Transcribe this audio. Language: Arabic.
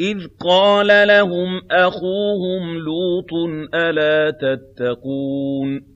إِذْ قَالَ لَهُمْ أَخُوهُمْ لُوطٌ أَلَا تَتَّقُونَ